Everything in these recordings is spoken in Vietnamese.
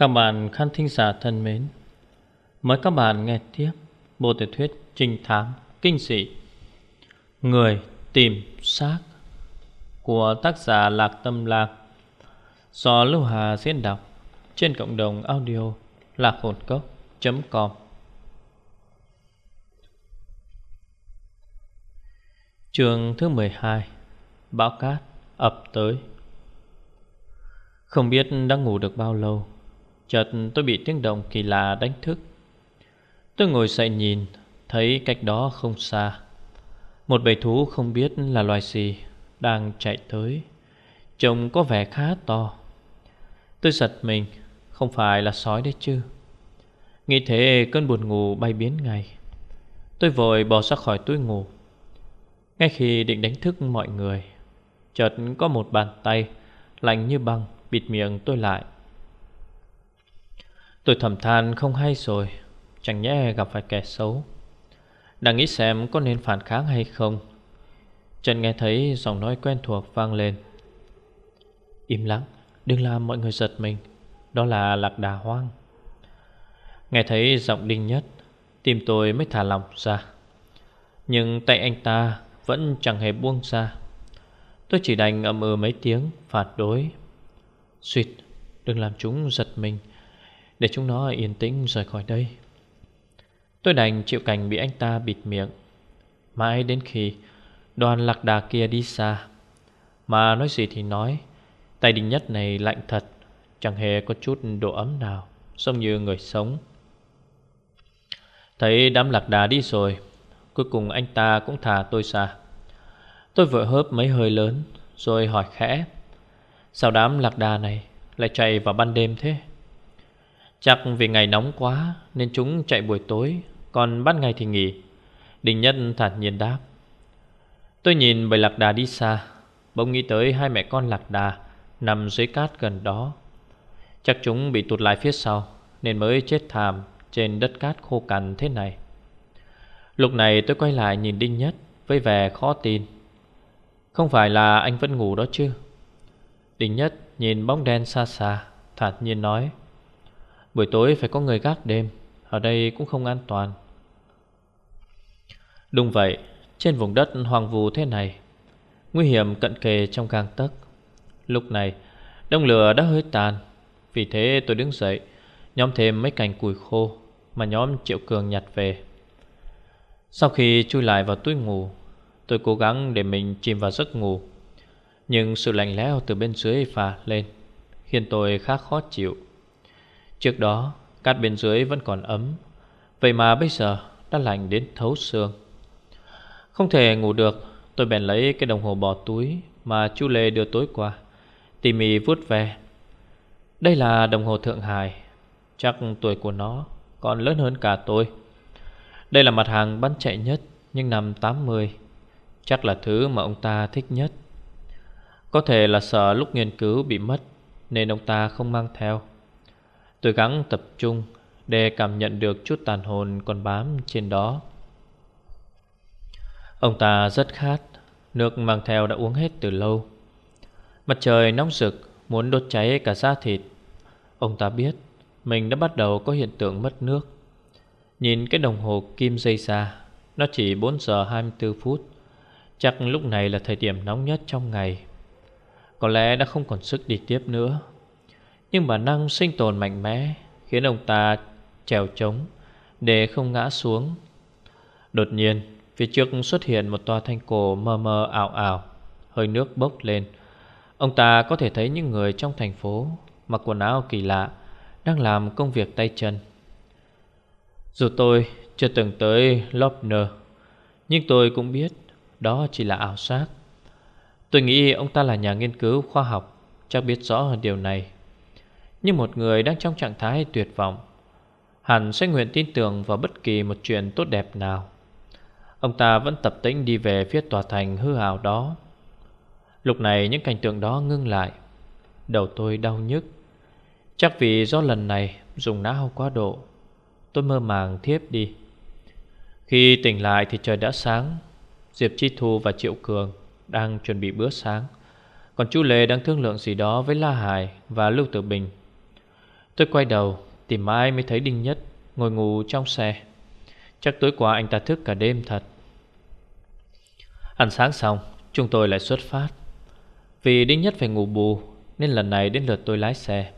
Các bạn khán thính giả thân mến, Mời các bạn nghe tiếp Bộ tiểu thuyết trinh thám kinh dị, Người tìm xác Của tác giả Lạc Tâm Lạc Do Lưu Hà diễn đọc Trên cộng đồng audio lạc hồn cốc.com Trường thứ 12 Bão cát ập tới. Không biết đã ngủ được bao lâu Chợt tôi bị tiếng động kỳ lạ đánh thức. Tôi ngồi dậy nhìn, Thấy cách đó không xa. Một bầy thú không biết là loài gì Đang chạy tới. Trông có vẻ khá to. Tôi giật mình, Không phải là sói đấy chứ. Nghĩ thế cơn buồn ngủ bay biến ngay. Tôi vội bỏ ra khỏi túi ngủ. Ngay khi định đánh thức mọi người, Chợt có một bàn tay Lạnh như băng Bịt miệng tôi lại. Tôi thầm than, không hay rồi, Chẳng nhẽ gặp phải kẻ xấu. Đang nghĩ xem có nên phản kháng hay không Trần nghe thấy giọng nói quen thuộc vang lên. Im lặng, Đừng làm mọi người giật mình, Đó là lạc đà hoang. Nghe thấy giọng đinh nhất, Tim tôi mới thả lòng ra. Nhưng tay anh ta Vẫn chẳng hề buông ra. Tôi chỉ đành ậm ừ mấy tiếng Phản đối. Xuyệt, Đừng làm chúng giật mình để chúng nó yên tĩnh rời khỏi đây. Tôi đành chịu cảnh bị anh ta bịt miệng. Mãi đến khi đoàn lạc đà kia đi xa, Mà nói gì thì nói, Tay đình nhất này lạnh thật, Chẳng hề có chút độ ấm nào, Giống như người sống. Thấy đám lạc đà đi rồi, Cuối cùng anh ta cũng thả tôi ra. Tôi vội hớp mấy hơi lớn, Rồi hỏi khẽ, Sao đám lạc đà này Lại chạy vào ban đêm thế? Chắc vì ngày nóng quá Nên chúng chạy buổi tối, Còn ban ngày thì nghỉ. Đình Nhân thản nhiên đáp. Tôi nhìn bầy lạc đà đi xa, Bỗng nghĩ tới hai mẹ con lạc đà Nằm dưới cát gần đó. Chắc chúng bị tụt lại phía sau Nên mới chết thảm Trên đất cát khô cằn thế này. Lúc này tôi quay lại nhìn Đinh Nhất Với vẻ khó tin. Không phải là anh vẫn ngủ đó chứ? Đinh Nhất nhìn bóng đen xa xa, Thản nhiên nói. Buổi tối phải có người gác đêm, Ở đây cũng không an toàn. Đúng vậy, Trên vùng đất hoang vu thế này, Nguy hiểm cận kề trong gang tấc. Lúc này Đông lửa đã hơi tàn, Vì thế tôi đứng dậy, Nhóm thêm mấy cành củi khô Mà nhóm Triệu Cường nhặt về. Sau khi chui lại vào túi ngủ, Tôi cố gắng để mình chìm vào giấc ngủ, Nhưng sự lạnh lẽo từ bên dưới phả lên, Khiến tôi khá khó chịu. Trước đó, Cát bên dưới vẫn còn ấm. Vậy mà bây giờ đã lạnh đến thấu xương. Không thể ngủ được, Tôi bèn lấy cái đồng hồ bỏ túi Mà chú Lê đưa tối qua. Tỉ mỉ vuốt về Đây là đồng hồ Thượng Hải. Chắc tuổi của nó còn lớn hơn cả tôi. Đây là mặt hàng bán chạy nhất Nhưng năm 80 Chắc là thứ mà ông ta thích nhất. Có thể là sợ lúc nghiên cứu bị mất, Nên ông ta không mang theo. Tôi gắng tập trung để cảm nhận được chút tàn hồn còn bám trên đó. Ông ta rất khát, nước mang theo đã uống hết từ lâu. Mặt trời nóng rực, muốn đốt cháy cả da thịt. Ông ta biết mình đã bắt đầu có hiện tượng mất nước. Nhìn cái đồng hồ kim dây xa nó chỉ 4 giờ 24 phút. Chắc lúc này là thời điểm nóng nhất trong ngày. Có lẽ đã không còn sức đi tiếp nữa. Nhưng bản năng sinh tồn mạnh mẽ, Khiến ông ta trèo trống Để không ngã xuống. Đột nhiên, Phía trước xuất hiện một tòa thanh cổ mờ mờ ảo ảo, Hơi nước bốc lên. Ông ta có thể thấy những người trong thành phố Mặc quần áo kỳ lạ Đang làm công việc tay chân. Dù tôi chưa từng tới Lopner Nhưng tôi cũng biết Đó chỉ là ảo giác. Tôi nghĩ ông ta là nhà nghiên cứu khoa học, Chắc biết rõ điều này như một người đang trong trạng thái tuyệt vọng. Hẳn sẽ nguyện tin tưởng vào bất kỳ một chuyện tốt đẹp nào. Ông ta vẫn tập tĩnh đi về phía tòa thành hư hào đó. Lúc này những cảnh tượng đó ngưng lại. Đầu tôi đau nhức. Chắc vì do lần này dùng não quá độ, Tôi mơ màng thiếp đi. Khi tỉnh lại thì trời đã sáng. Diệp Chi Thu và Triệu Cường Đang chuẩn bị bữa sáng. Còn chú Lê đang thương lượng gì đó với La Hải và Lưu Tử Bình. Tôi quay đầu, Tìm mãi mới thấy Đinh Nhất, Ngồi ngủ trong xe. Chắc tối qua anh ta thức cả đêm thật. Ăn sáng xong, Chúng tôi lại xuất phát. Vì Đinh Nhất phải ngủ bù, Nên lần này đến lượt tôi lái xe.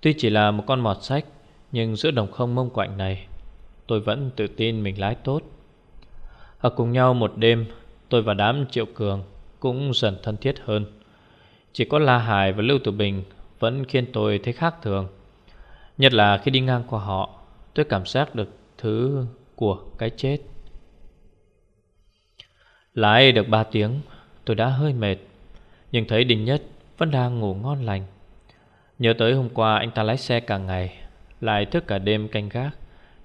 Tuy chỉ là một con mọt sách, Nhưng giữa đồng không mông quạnh này, Tôi vẫn tự tin mình lái tốt. Ở cùng nhau một đêm, Tôi và đám Triệu Cường Cũng dần thân thiết hơn. Chỉ có La Hải và Lưu Tử Bình vẫn khiến tôi thấy khác thường. Nhất là khi đi ngang qua họ, Tôi cảm giác được thứ của cái chết. Lái được 3 tiếng, Tôi đã hơi mệt, Nhưng thấy Đình Nhất vẫn đang ngủ ngon lành. Nhớ tới hôm qua anh ta lái xe cả ngày, Lại thức cả đêm canh gác,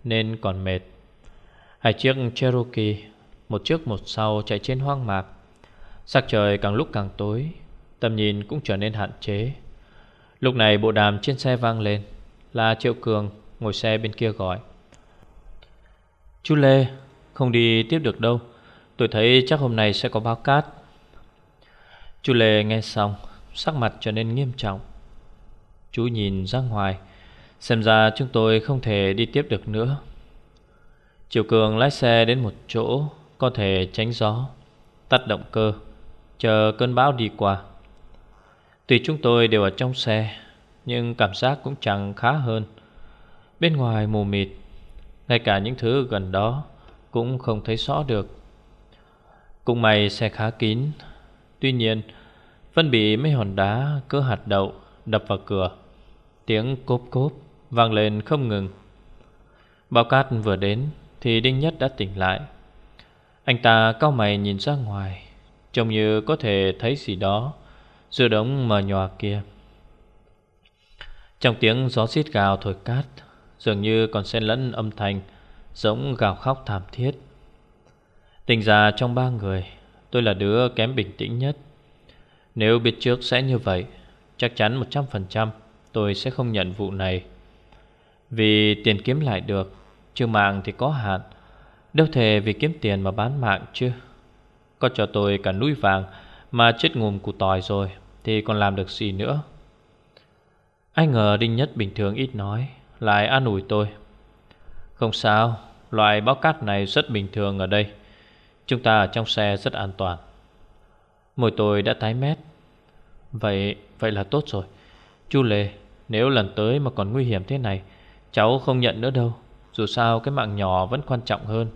Nên còn mệt. Hai chiếc Cherokee, Một trước một sau chạy trên hoang mạc. Sắc trời càng lúc càng tối, Tầm nhìn cũng trở nên hạn chế. Lúc này bộ đàm trên xe vang lên. Là Triệu Cường ngồi xe bên kia gọi. Chú Lê, Không đi tiếp được đâu. Tôi thấy chắc hôm nay sẽ có báo cát. Chú Lê nghe xong, Sắc mặt trở nên nghiêm trọng. Chú nhìn ra ngoài, Xem ra chúng tôi không thể đi tiếp được nữa. Triệu Cường lái xe đến một chỗ Có thể tránh gió, Tắt động cơ, Chờ cơn bão đi qua. Tuy chúng tôi đều ở trong xe, Nhưng cảm giác cũng chẳng khá hơn. Bên ngoài mù mịt, Ngay cả những thứ gần đó Cũng không thấy rõ được. Cũng may xe khá kín, Tuy nhiên Vẫn bị mấy hòn đá cỡ hạt đậu Đập vào cửa. Tiếng cốp cốp vang lên không ngừng. Bao cát vừa đến Thì Đinh Nhất đã tỉnh lại. Anh ta cao mày nhìn ra ngoài, Trông như có thể thấy gì đó. Giữa đống mờ nhòa kia. Trong tiếng gió xít gào thổi cát, Dường như còn xen lẫn âm thanh Giống gào khóc thảm thiết. Tình ra trong ba người, Tôi là đứa kém bình tĩnh nhất. Nếu biết trước sẽ như vậy, Chắc chắn 100% tôi sẽ không nhận vụ này. Vì tiền kiếm lại được, Chứ mạng thì có hạn. Đâu thể vì kiếm tiền mà bán mạng chứ. Có cho tôi cả núi vàng Mà chết ngùm củ tỏi rồi. Thì còn làm được gì nữa? Anh ngờ Đinh Nhất bình thường ít nói, Lại an ủi tôi. Không sao, Loại báo cát này rất bình thường ở đây. Chúng ta ở trong xe rất an toàn. Môi tôi đã tái mét. Vậy vậy là tốt rồi. Chu Lê, Nếu lần tới mà còn nguy hiểm thế này, Cháu không nhận nữa đâu. Dù sao cái mạng nhỏ vẫn quan trọng hơn.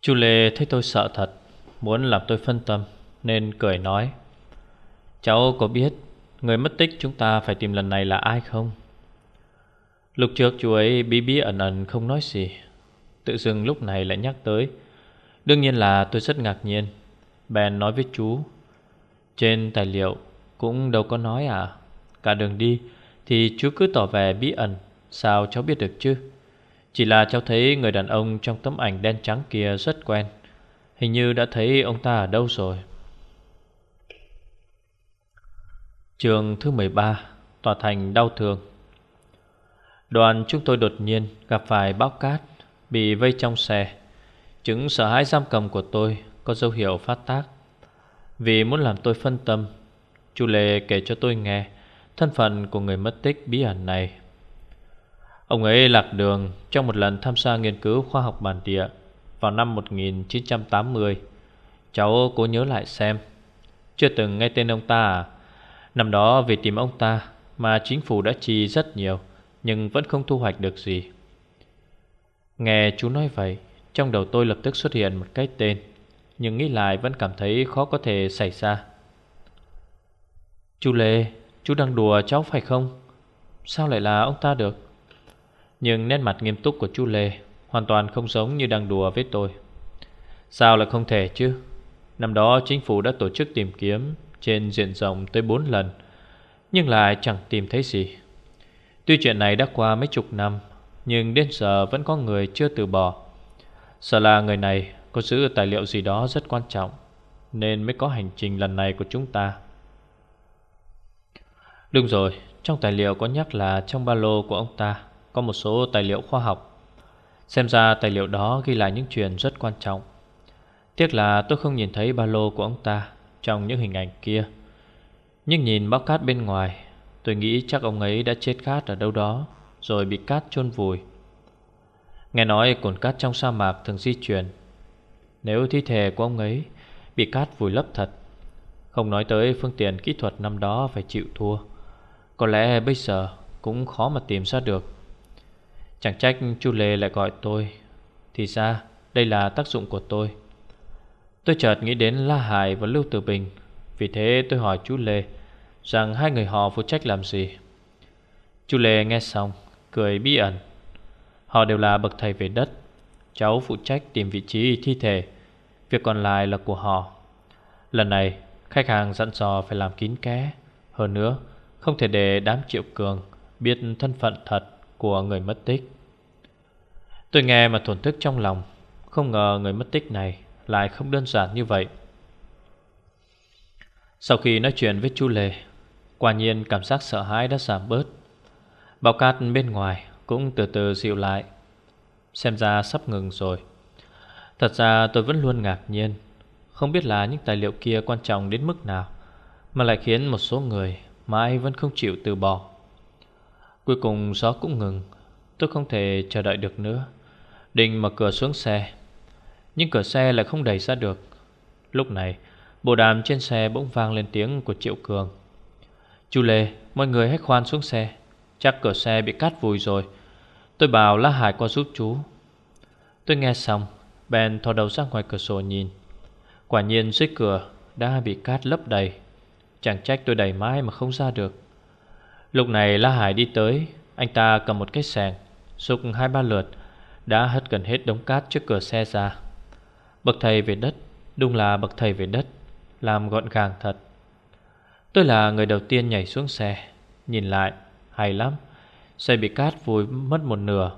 Chu Lê thấy tôi sợ thật, Muốn làm tôi phân tâm. Nên cười nói, Cháu có biết Người mất tích chúng ta phải tìm lần này là ai không? Lúc trước chú ấy bí bí ẩn ẩn không nói gì, Tự dưng lúc này lại nhắc tới. Đương nhiên là tôi rất ngạc nhiên. Bèn nói với chú, Trên tài liệu cũng đâu có nói à Cả đường đi Thì chú cứ tỏ vẻ bí ẩn, Sao cháu biết được chứ? Chỉ là cháu thấy người đàn ông trong tấm ảnh đen trắng kia rất quen, Hình như đã thấy ông ta ở đâu rồi. Trường thứ 13 Tòa thành đau thương. Đoàn chúng tôi đột nhiên gặp phải bão cát Bị vây trong xe. Chứng sợ hãi giam cầm của tôi Có dấu hiệu phát tác. Vì muốn làm tôi phân tâm Chú Lê kể cho tôi nghe Thân phận của người mất tích bí ẩn này. Ông ấy lạc đường Trong một lần tham gia nghiên cứu khoa học bản địa Vào năm 1980 Cháu cố nhớ lại xem, Chưa từng nghe tên ông ta à? Năm đó vì tìm ông ta Mà chính phủ đã chi rất nhiều, Nhưng vẫn không thu hoạch được gì. Nghe chú nói vậy, Trong đầu tôi lập tức xuất hiện một cái tên, Nhưng nghĩ lại vẫn cảm thấy khó có thể xảy ra. Chú Lê, Chú đang đùa cháu phải không? Sao lại là ông ta được? Nhưng nét mặt nghiêm túc của chú Lê Hoàn toàn không giống như đang đùa với tôi. Sao lại không thể chứ? Năm đó chính phủ đã tổ chức tìm kiếm trên diện rộng tới 4 lần Nhưng lại chẳng tìm thấy gì. Tuy chuyện này đã qua mấy chục năm Nhưng đến giờ vẫn có người chưa từ bỏ. Sợ là người này có giữ tài liệu gì đó rất quan trọng Nên mới có hành trình lần này của chúng ta. Đúng rồi, trong tài liệu có nhắc là trong ba lô của ông ta Có một số tài liệu khoa học. Xem ra tài liệu đó ghi lại những chuyện rất quan trọng. Tiếc là tôi không nhìn thấy ba lô của ông ta. Trong những hình ảnh kia. Nhưng nhìn bóc cát bên ngoài, Tôi nghĩ chắc ông ấy đã chết khát ở đâu đó, Rồi bị cát chôn vùi. Nghe nói cồn cát trong sa mạc thường di chuyển. Nếu thi thể của ông ấy Bị cát vùi lấp thật, Không nói tới phương tiện kỹ thuật năm đó phải chịu thua, Có lẽ bây giờ cũng khó mà tìm ra được. Chẳng trách chu Lê lại gọi tôi. Thì ra, đây là tác dụng của tôi. Tôi chợt nghĩ đến La Hải và Lưu Tử Bình. Vì thế tôi hỏi chú Lê Rằng hai người họ phụ trách làm gì. Chú Lê nghe xong, Cười bí ẩn. Họ đều là bậc thầy về đất. Cháu phụ trách tìm vị trí thi thể. Việc còn lại là của họ. Lần này, khách hàng dặn dò phải làm kín kẽ. Hơn nữa, Không thể để đám triệu cường Biết thân phận thật của người mất tích. Tôi nghe mà thổn thức trong lòng. Không ngờ người mất tích này lại không đơn giản như vậy. Sau khi nói chuyện với chu Lê, Quả nhiên cảm giác sợ hãi đã giảm bớt. Bao cát bên ngoài Cũng từ từ dịu lại. Xem ra sắp ngừng rồi. Thật ra tôi vẫn luôn ngạc nhiên, Không biết là những tài liệu kia quan trọng đến mức nào, Mà lại khiến một số người Mãi vẫn không chịu từ bỏ. Cuối cùng gió cũng ngừng, Tôi không thể chờ đợi được nữa. Định mở cửa xuống xe nhưng cửa xe lại không đẩy ra được. Lúc này, Bộ đàm trên xe bỗng vang lên tiếng của Triệu Cường. Chú Lê, Mọi người hãy khoan xuống xe. Chắc cửa xe bị cát vùi rồi. Tôi bảo La Hải qua giúp chú. Tôi nghe xong, Bèn thò đầu ra ngoài cửa sổ nhìn. Quả nhiên dưới cửa đã bị cát lấp đầy. Chẳng trách tôi đẩy mãi mà không ra được. Lúc này La Hải đi tới, Anh ta cầm một cái sàng Xúc hai ba lượt, Đã hất gần hết đống cát trước cửa xe ra. Bậc thầy về đất, Đúng là bậc thầy về đất, Làm gọn gàng thật. Tôi là người đầu tiên nhảy xuống xe, Nhìn lại, hay lắm, Xe bị cát vùi mất một nửa.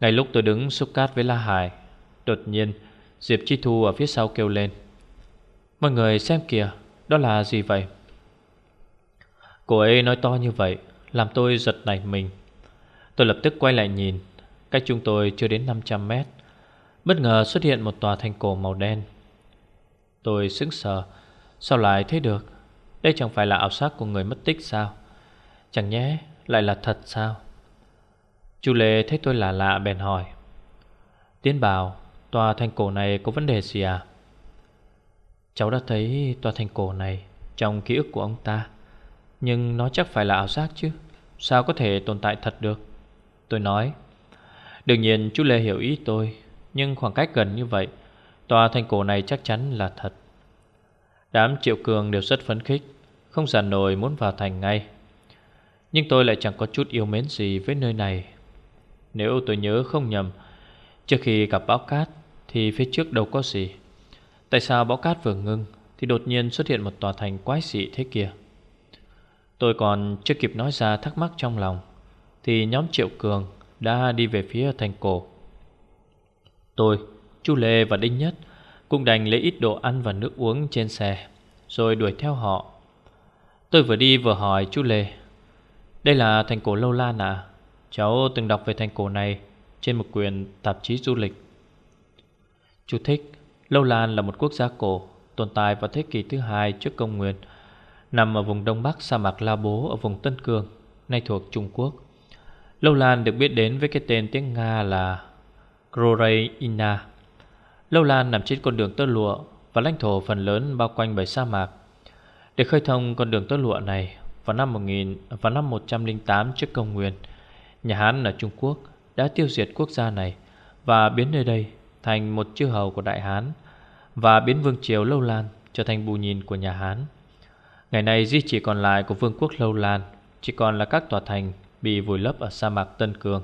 Ngay lúc tôi đứng xúc cát với La Hải, Đột nhiên, Diệp Chi Thu ở phía sau kêu lên. Mọi người xem kìa, Đó là gì vậy? Cô ấy nói to như vậy, Làm tôi giật nảy mình. Tôi lập tức quay lại nhìn, Cách chúng tôi chưa đến 500 mét. Bất ngờ xuất hiện một tòa thành cổ màu đen. Tôi sững sờ. Sao lại thế được? Đây chẳng phải là ảo giác của người mất tích sao? Chẳng nhé lại là thật sao? Chú Lê thấy tôi lạ lạ bèn hỏi. Tiến bảo, Tòa thành cổ này có vấn đề gì à? Cháu đã thấy tòa thành cổ này Trong ký ức của ông ta. Nhưng nó chắc phải là ảo giác chứ. Sao có thể tồn tại thật được? Tôi nói. Đương nhiên chú Lê hiểu ý tôi. Nhưng khoảng cách gần như vậy, Tòa thành cổ này chắc chắn là thật. Đám triệu cường đều rất phấn khích, Không giản nổi muốn vào thành ngay. Nhưng tôi lại chẳng có chút yêu mến gì với nơi này. Nếu tôi nhớ không nhầm, Trước khi gặp bão cát Thì phía trước đâu có gì. Tại sao bão cát vừa ngưng Thì đột nhiên xuất hiện một tòa thành quái dị thế kia? Tôi còn chưa kịp nói ra thắc mắc trong lòng, Thì nhóm Triệu Cường đã đi về phía thành cổ. Tôi, Chu Lê và Đinh Nhất Cũng đành lấy ít đồ ăn và nước uống trên xe Rồi đuổi theo họ. Tôi vừa đi vừa hỏi chú Lê Đây là thành cổ Lâu Lan à? Cháu từng đọc về thành cổ này Trên một quyển tạp chí du lịch. Chú thích Lâu Lan là một quốc gia cổ Tồn tại vào thế kỷ thứ hai trước công nguyên Nằm ở vùng đông bắc sa mạc La Bố Ở vùng Tân Cương Nay thuộc Trung Quốc. Lâu Lan được biết đến với cái tên tiếng Nga là Kroreina Lâu Lan nằm trên con đường tơ lụa Và lãnh thổ phần lớn bao quanh bởi sa mạc. Để khơi thông con đường tơ lụa này, Vào năm 1000 và năm 108 trước công nguyên, Nhà Hán ở Trung Quốc đã tiêu diệt quốc gia này Và biến nơi đây thành một chư hầu của Đại Hán Và biến vương triều Lâu Lan trở thành bù nhìn của nhà Hán. Ngày nay di chỉ còn lại của vương quốc Lâu Lan Chỉ còn là các tòa thành bị vùi lấp ở sa mạc Tân Cương.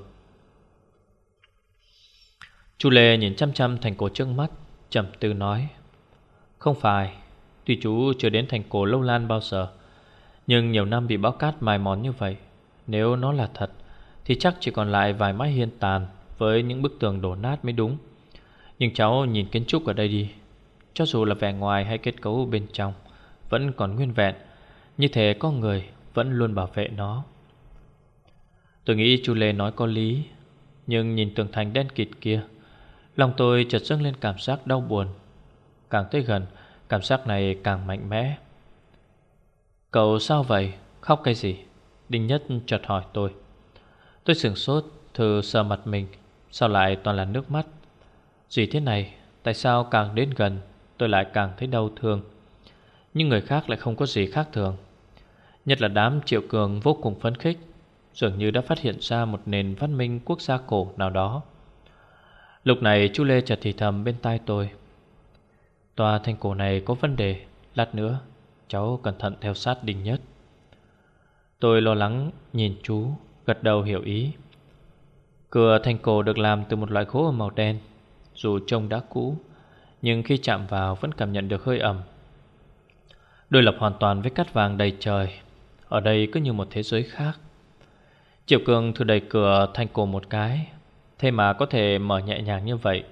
Chu Lê nhìn chăm chăm thành cổ trước mắt, trầm tư nói, Không phải, Tuy chú chưa đến thành cổ Lâu Lan bao giờ, Nhưng nhiều năm bị bão cát mài mòn như vậy, Nếu nó là thật, Thì chắc chỉ còn lại vài mái hiên tàn Với những bức tường đổ nát mới đúng. Nhưng cháu nhìn kiến trúc ở đây đi, Cho dù là vẻ ngoài hay kết cấu bên trong, Vẫn còn nguyên vẹn, Như thế có người vẫn luôn bảo vệ nó. Tôi nghĩ chú Lê nói có lý, Nhưng nhìn tường thành đen kịt kia Lòng tôi chợt dâng lên cảm giác đau buồn. Càng tới gần, Cảm giác này càng mạnh mẽ. Cậu sao vậy? Khóc cái gì? Đinh Nhất chợt hỏi tôi. Tôi sửng sốt, Thử sờ mặt mình. Sao lại toàn là nước mắt? Gì thế này? Tại sao càng đến gần, Tôi lại càng thấy đau thương? Nhưng người khác lại không có gì khác thường. Nhất là đám triệu cường vô cùng phấn khích. Dường như đã phát hiện ra một nền văn minh quốc gia cổ nào đó. Lúc này chú Lê chợt thì thầm bên tai tôi. Tòa thành cổ này có vấn đề, Lát nữa cháu cẩn thận theo sát đình nhất. Tôi lo lắng nhìn chú, Gật đầu hiểu ý. Cửa thành cổ được làm từ một loại gỗ màu đen, Dù trông đã cũ, Nhưng khi chạm vào vẫn cảm nhận được hơi ẩm. Đôi lập hoàn toàn với cát vàng đầy trời, Ở đây cứ như một thế giới khác. Triệu Cường thử đẩy cửa thành cổ một cái Thế mà có thể mở nhẹ nhàng như vậy.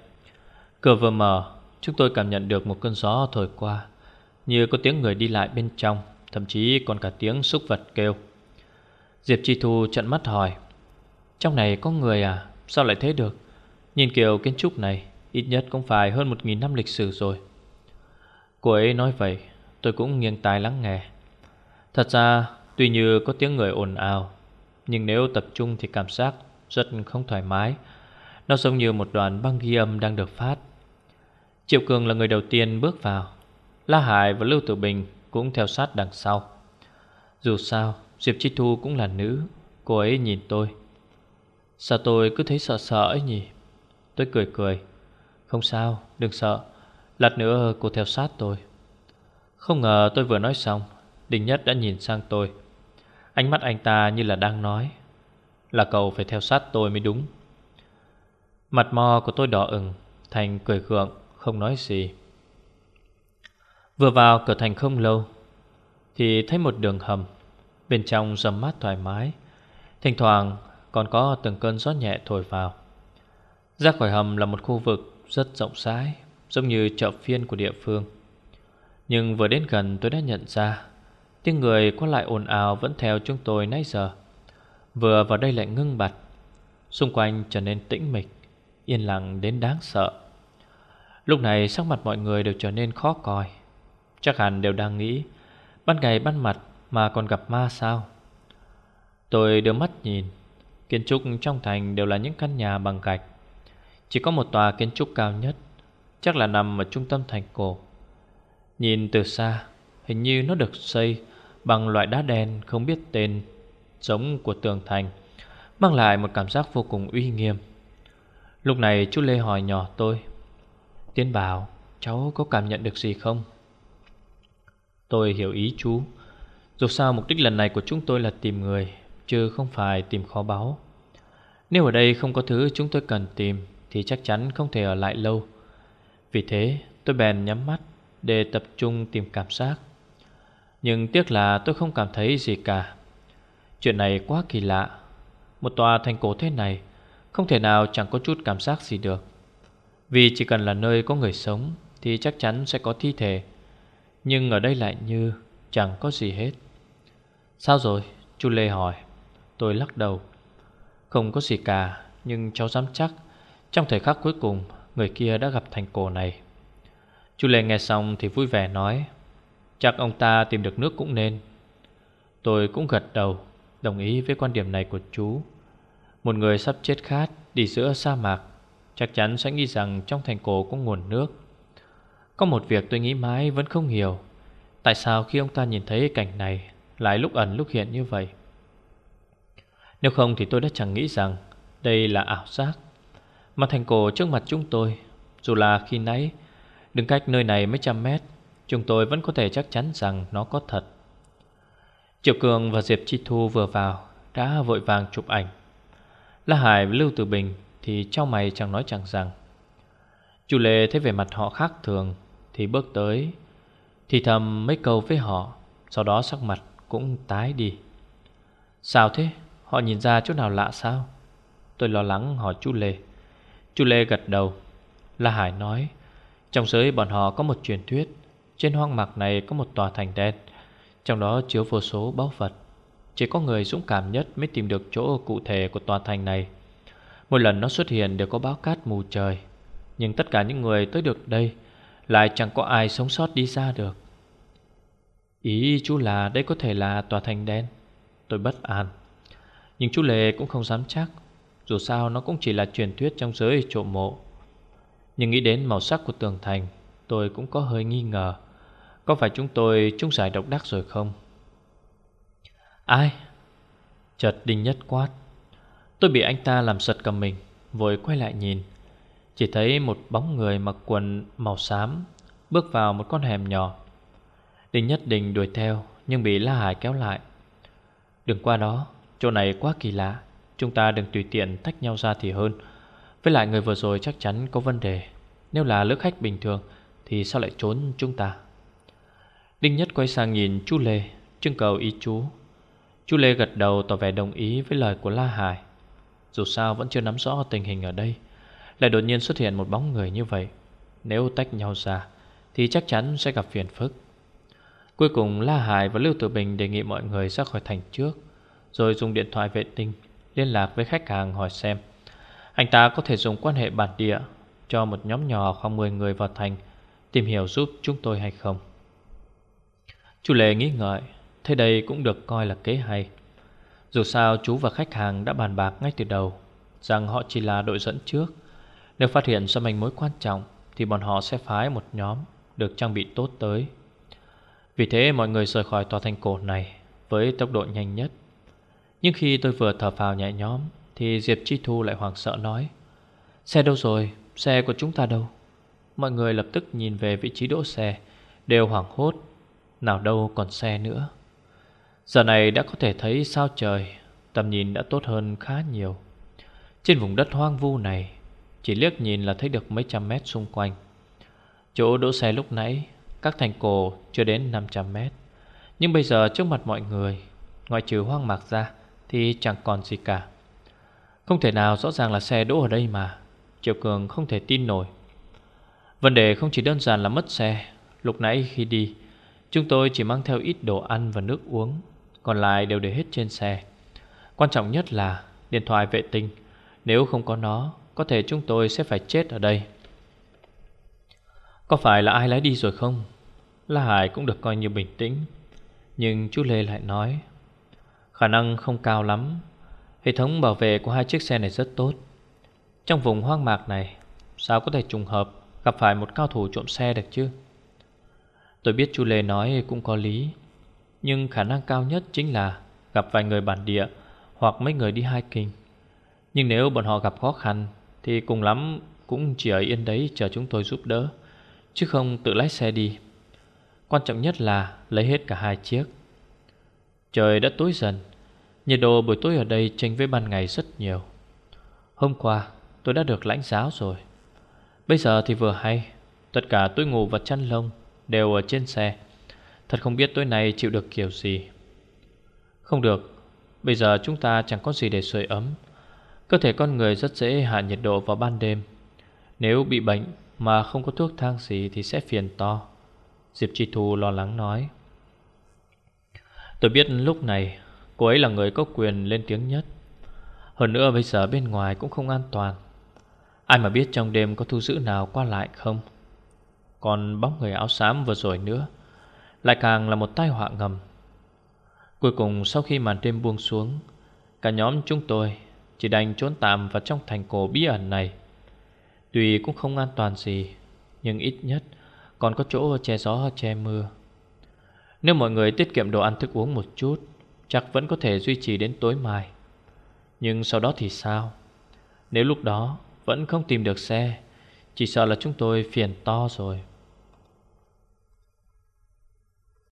Cửa vừa mở, Chúng tôi cảm nhận được một cơn gió thổi qua, Như có tiếng người đi lại bên trong, Thậm chí còn cả tiếng súc vật kêu. Diệp Chi Thu trận mắt hỏi, Trong này có người à? Sao lại thế được? Nhìn kiểu kiến trúc này, Ít nhất cũng phải hơn một nghìn năm lịch sử rồi. Cô ấy nói vậy, Tôi cũng nghiêng tai lắng nghe. Thật ra, tuy như có tiếng người ồn ào, Nhưng nếu tập trung thì cảm giác rất không thoải mái. Nó giống như một đoạn băng ghi âm đang được phát. Triệu Cường là người đầu tiên bước vào. La Hải và Lưu Tử Bình cũng theo sát đằng sau. Dù sao, Diệp Chi Thu cũng là nữ. Cô ấy nhìn tôi. Sao tôi cứ thấy sợ sợ ấy nhỉ? Tôi cười cười. Không sao, đừng sợ. Lát nữa cô theo sát tôi. Không ngờ tôi vừa nói xong, Đình Nhất đã nhìn sang tôi. Ánh mắt anh ta như là đang nói. Là cậu phải theo sát tôi mới đúng. Mặt mò của tôi đỏ ửng, Thành cười gượng, Không nói gì. Vừa vào cửa thành không lâu, Thì thấy một đường hầm, Bên trong rầm mát thoải mái. Thỉnh thoảng còn có từng cơn gió nhẹ thổi vào. Ra khỏi hầm là một khu vực rất rộng rãi, Giống như chợ phiên của địa phương. Nhưng vừa đến gần tôi đã nhận ra, Tiếng người qua lại ồn ào vẫn theo chúng tôi nãy giờ. Vừa vào đây lại ngưng bặt. Xung quanh trở nên tĩnh mịch, Yên lặng đến đáng sợ. Lúc này sắc mặt mọi người đều trở nên khó coi. Chắc hẳn đều đang nghĩ, Ban ngày ban mặt mà còn gặp ma sao? Tôi đưa mắt nhìn. Kiến trúc trong thành đều là những căn nhà bằng gạch. Chỉ có một tòa kiến trúc cao nhất, Chắc là nằm ở trung tâm thành cổ. Nhìn từ xa, Hình như nó được xây Bằng loại đá đen không biết tên. Giống của tường thành, Mang lại một cảm giác vô cùng uy nghiêm. Lúc này chú Lê hỏi nhỏ tôi, Tiến bảo, Cháu có cảm nhận được gì không? Tôi hiểu ý chú. Dù sao mục đích lần này của chúng tôi là tìm người, Chứ không phải tìm kho báu. Nếu ở đây không có thứ chúng tôi cần tìm, Thì chắc chắn không thể ở lại lâu. Vì thế, tôi bèn nhắm mắt Để tập trung tìm cảm giác. Nhưng tiếc là tôi không cảm thấy gì cả. Chuyện này quá kỳ lạ. Một tòa thành cổ thế này, Không thể nào chẳng có chút cảm giác gì được. Vì chỉ cần là nơi có người sống Thì chắc chắn sẽ có thi thể, Nhưng ở đây lại như chẳng có gì hết. Sao rồi? Chu Lê hỏi. Tôi lắc đầu. Không có gì cả, Nhưng cháu dám chắc Trong thời khắc cuối cùng Người kia đã gặp thành cổ này. Chu Lê nghe xong thì vui vẻ nói, Chắc ông ta tìm được nước cũng nên. Tôi cũng gật đầu. Đồng ý với quan điểm này của chú. Một người sắp chết khát Đi giữa sa mạc, Chắc chắn sẽ nghĩ rằng trong thành cổ có nguồn nước. Có một việc tôi nghĩ mãi vẫn không hiểu, Tại sao khi ông ta nhìn thấy cảnh này lại lúc ẩn lúc hiện như vậy? Nếu không thì tôi đã chẳng nghĩ rằng Đây là ảo giác, Mà thành cổ trước mặt chúng tôi, Dù là khi nãy, Đứng cách nơi này mấy trăm mét, Chúng tôi vẫn có thể chắc chắn rằng nó có thật. Triệu Cường và Diệp Chi Thu vừa vào, Đã vội vàng chụp ảnh. La Hải và Lưu Tử Bình Thì trong mày chẳng nói chẳng rằng. Chu Lê thấy vẻ mặt họ khác thường, Thì bước tới, Thì thầm mấy câu với họ, Sau đó sắc mặt cũng tái đi. Sao thế? Họ nhìn ra chỗ nào lạ sao? Tôi lo lắng hỏi chú Lê. Chú Lê gật đầu. La Hải nói, Trong giới bọn họ có một truyền thuyết, Trên hoang mạc này có một tòa thành đen. Trong đó chứa vô số báu vật. Chỉ có người dũng cảm nhất mới tìm được chỗ cụ thể của tòa thành này. Một lần nó xuất hiện đều có báo cát mù trời, Nhưng tất cả những người tới được đây Lại chẳng có ai sống sót đi ra được. Ý chú là đây có thể là tòa thành đen. Tôi bất an, Nhưng chú Lê cũng không dám chắc, Dù sao nó cũng chỉ là truyền thuyết trong giới trộm mộ. Nhưng nghĩ đến màu sắc của tường thành, Tôi cũng có hơi nghi ngờ. Có phải chúng tôi trúng giải độc đắc rồi không? Ai? Chợt đinh nhất quát. Tôi bị anh ta làm sật cầm mình, Vội quay lại nhìn. Chỉ thấy một bóng người mặc quần màu xám Bước vào một con hẻm nhỏ. Đinh nhất định đuổi theo, Nhưng bị La Hải kéo lại. Đừng qua đó, Chỗ này quá kỳ lạ. Chúng ta đừng tùy tiện tách nhau ra thì hơn. Với lại người vừa rồi chắc chắn có vấn đề. Nếu là lữ khách bình thường, Thì sao lại trốn chúng ta? Đinh Nhất quay sang nhìn chú Lê, Trưng cầu ý chú. Chú Lê gật đầu tỏ vẻ đồng ý với lời của La Hải. Dù sao vẫn chưa nắm rõ tình hình ở đây, Lại đột nhiên xuất hiện một bóng người như vậy. Nếu tách nhau ra, Thì chắc chắn sẽ gặp phiền phức. Cuối cùng, La Hải và Lưu Tử Bình đề nghị mọi người ra khỏi thành trước, Rồi dùng điện thoại vệ tinh Liên lạc với khách hàng hỏi xem, Anh ta có thể dùng quan hệ bản địa Cho một nhóm nhỏ khoảng 10 người vào thành, Tìm hiểu giúp chúng tôi hay không? Chú Lê nghĩ ngợi, Thế đây cũng được coi là kế hay. Dù sao, chú và khách hàng đã bàn bạc ngay từ đầu Rằng họ chỉ là đội dẫn trước. Nếu phát hiện ra manh mối quan trọng, Thì bọn họ sẽ phái một nhóm Được trang bị tốt tới. Vì thế, mọi người rời khỏi tòa thành cổ này Với tốc độ nhanh nhất. Nhưng khi tôi vừa thở phào nhẹ nhóm Thì Diệp Chi Thu lại hoảng sợ nói, Xe đâu rồi? Xe của chúng ta đâu? Mọi người lập tức nhìn về vị trí đỗ xe, Đều hoảng hốt. Nào đâu còn xe nữa. Giờ này đã có thể thấy sao trời, Tầm nhìn đã tốt hơn khá nhiều. Trên vùng đất hoang vu này, Chỉ liếc nhìn là thấy được mấy trăm mét xung quanh. Chỗ đỗ xe lúc nãy, Các thành cổ chưa đến 500 mét. Nhưng bây giờ trước mặt mọi người, Ngoại trừ hoang mạc ra, Thì chẳng còn gì cả. Không thể nào rõ ràng là xe đỗ ở đây mà, Triệu Cường không thể tin nổi. Vấn đề không chỉ đơn giản là mất xe, Lúc nãy khi đi Chúng tôi chỉ mang theo ít đồ ăn và nước uống, còn lại đều để hết trên xe. Quan trọng nhất là điện thoại vệ tinh. Nếu không có nó, Có thể chúng tôi sẽ phải chết ở đây. Có phải là ai lái đi rồi không? La Hải cũng được coi như bình tĩnh. Nhưng chú Lê lại nói, Khả năng không cao lắm. Hệ thống bảo vệ của hai chiếc xe này rất tốt. Trong vùng hoang mạc này, Sao có thể trùng hợp Gặp phải một cao thủ trộm xe được chứ? Tôi biết chú Lê nói cũng có lý, nhưng khả năng cao nhất chính là Gặp vài người bản địa Hoặc mấy người đi hiking. Nhưng nếu bọn họ gặp khó khăn Thì cùng lắm cũng chỉ ở yên đấy Chờ chúng tôi giúp đỡ, Chứ không tự lái xe đi. Quan trọng nhất là lấy hết cả hai chiếc. Trời đã tối dần, Nhiệt độ buổi tối ở đây chênh với ban ngày rất nhiều. Hôm qua, tôi đã được lãnh giáo rồi. Bây giờ thì vừa hay, Tất cả tôi ngủ và chăn lông Đều ở trên xe. Thật không biết tối nay chịu được kiểu gì. Không được, Bây giờ chúng ta chẳng có gì để sưởi ấm. Cơ thể con người rất dễ hạ nhiệt độ vào ban đêm. Nếu bị bệnh mà không có thuốc thang gì thì sẽ phiền to. Diệp Chi Thu lo lắng nói. Tôi biết lúc này cô ấy là người có quyền lên tiếng nhất. Hơn nữa bây giờ bên ngoài cũng không an toàn. Ai mà biết trong đêm có thu giữ nào qua lại không? Còn bóng người áo xám vừa rồi nữa, lại càng là một tai họa ngầm. Cuối cùng, sau khi màn đêm buông xuống, Cả nhóm chúng tôi Chỉ đành trốn tạm vào trong thành cổ bí ẩn này. Tuy cũng không an toàn gì, Nhưng ít nhất Còn có chỗ che gió, che mưa. Nếu mọi người tiết kiệm đồ ăn thức uống một chút, Chắc vẫn có thể duy trì đến tối mai. Nhưng sau đó thì sao? Nếu lúc đó Vẫn không tìm được xe, Chỉ sợ là chúng tôi phiền to rồi.